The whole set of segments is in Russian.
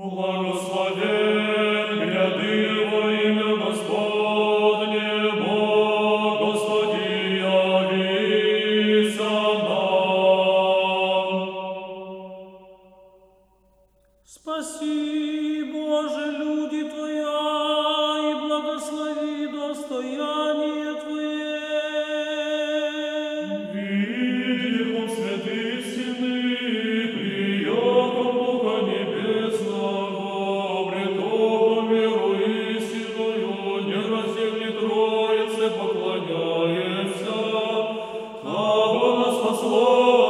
Благословен, гряды во имя Господне, Бог Господи, явися нам. Спаси, Боже, люди Твоя, и благослови достояние. Троица, Та Господь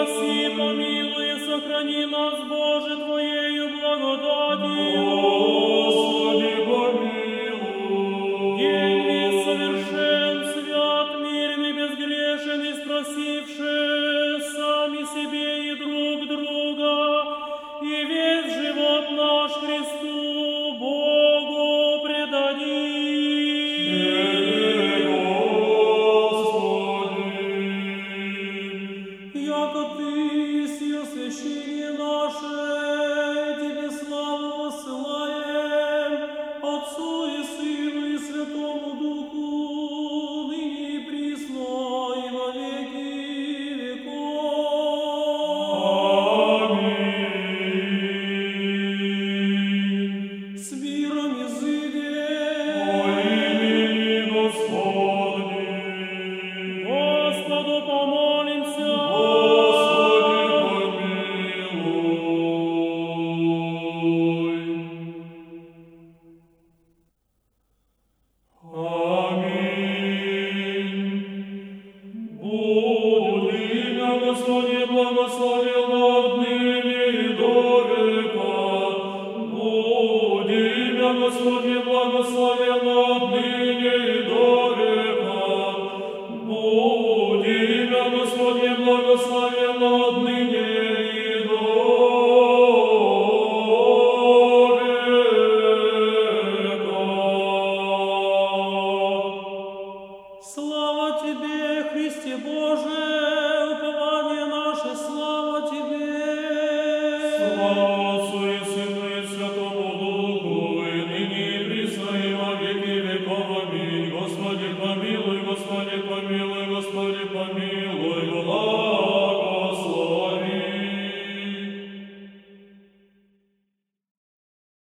спаси, помилуй, сохрани нас, Боже, Твоею благодатью. кончине Тебе славу высылаем, Отцу и Сыну и Святому Духу, ныне присно, и во веки веков. Аминь. С миром и Господи, благословил отныне до века. Буди имя Господи, благословил отныне до века. Буди имя Господи, благословил отныне и до. Слава Тебе, Христе Божий! we will all.